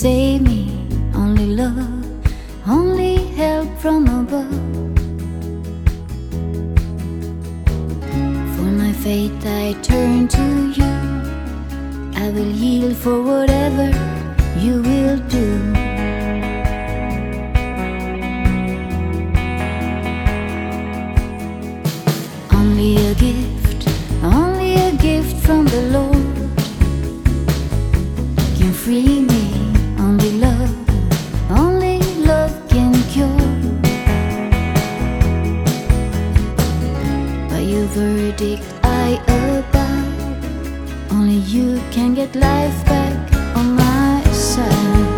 save me. Only love, only help from above. For my fate, I turn to you. I will yield for whatever you will do. Only a gift, only a gift from the Lord can free me. Your verdict, I abide. Only you can get life back on my side.